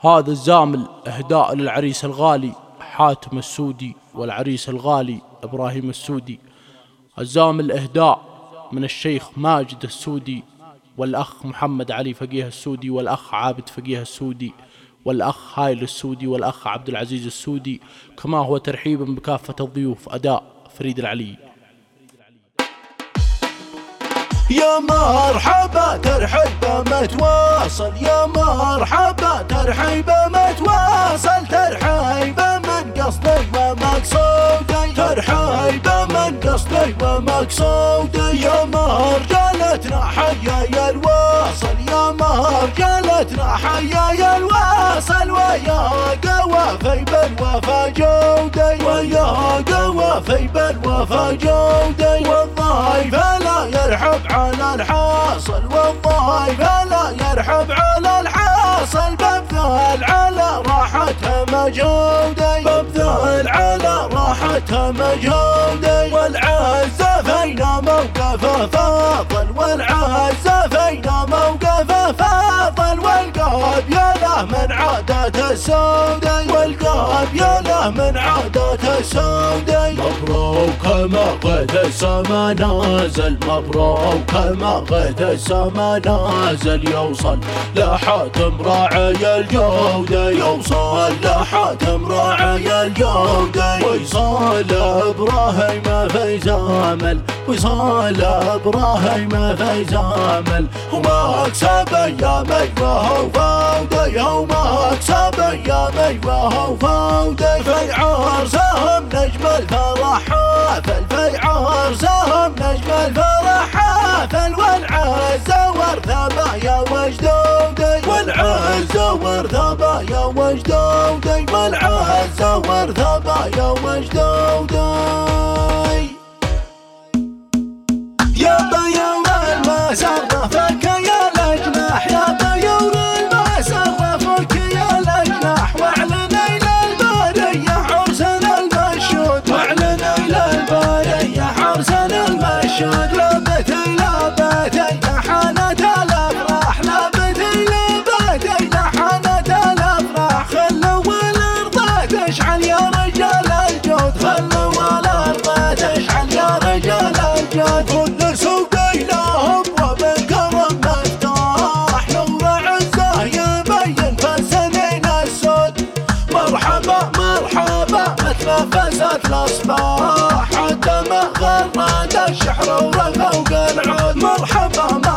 هذا الزامل اهداء للعريس الغالي حاتم السودي والعريس الغالي إبراهيم السودي. الزامل اهداء من الشيخ ماجد السودي والأخ محمد علي فقيه السودي والأخ عابد فقيه السودي والأخ هايل السودي والأخ عبد العزيز السودي. كما هو ترحيبا بكافة الضيوف أداء فريد العلي. يا مرحبا ترحيبا متواصل. يا مرحبا ترحيبا متواصل. ترحيبا من قصدي ومقصودي. ترحيبا من قصدي ومقصودي. يا مرجلتنا حيا يا الواصل. يا مرجلتنا حيا يا الواصل. ويا قوافي بالوفا جودي. ويا قوافي بالوفا جودي. الحاصل والضيف لا يرحب على الحاصل. ببذل على راحته مجهودي. ببذل على راحته مجهودي. والعزة فينا موقفه فاضل؟ والعزة فينا موقفه فاضل؟ والقلب يا له من عادة السودي والقلب يا له من عادة السودي مبروك ما غيث السما نازل مبروك ما غيث السما نازل. يوصل لحاتم راعي الجودة يوصل لحاتم راعي الجودة ويصال إبراهيم في زامل وصال إبراهيم في زامل. وما أكسب أيامي وهو فوضي وما أكسب ايامي وهو فوضي في عرسهم نجم الفرح حافل في عرسهم نجم الفرح حافل والعزة ورثة يا وجدودي والعزة ورثة يا وجدودي والعزة ورثة يا وجدودي. يا رجال الجود خلوا الأرض تشعل يا رجال الجود كل سوقيناهم وبالكرم مفتاح نور عزه يبين فالسنين السود مرحبا مرحبا متنفست الاصباح حتى ما غرد الشحر ورفع مرحبا مرحبا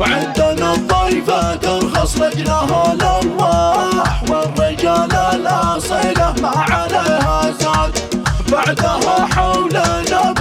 وعندنا الضيفة ترخص رجلها الأرواح والرجال الأصيلة ما عليها زاد. بعدها حولنا